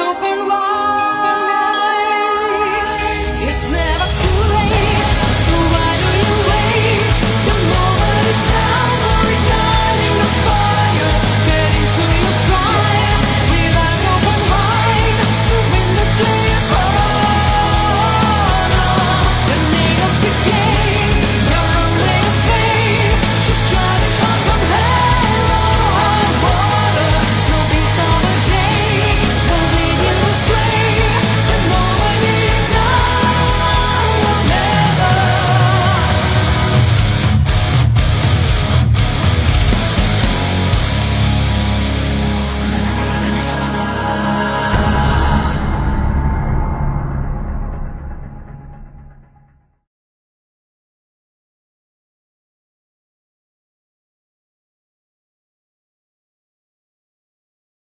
eyes open.